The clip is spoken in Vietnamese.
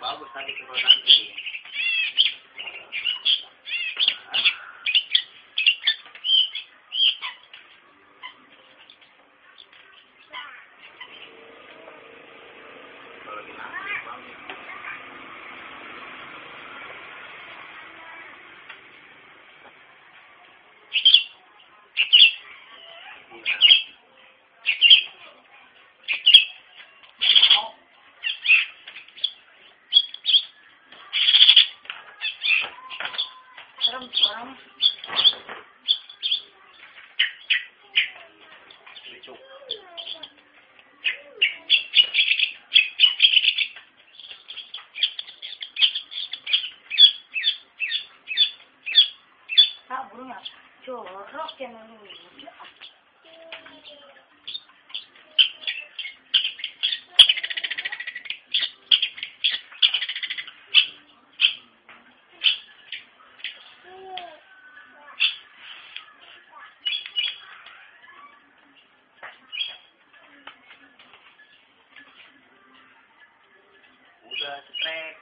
بابو سال کے Serem banget. Lucu. Kak, burungnya jorok ya nanu. Jesus' name.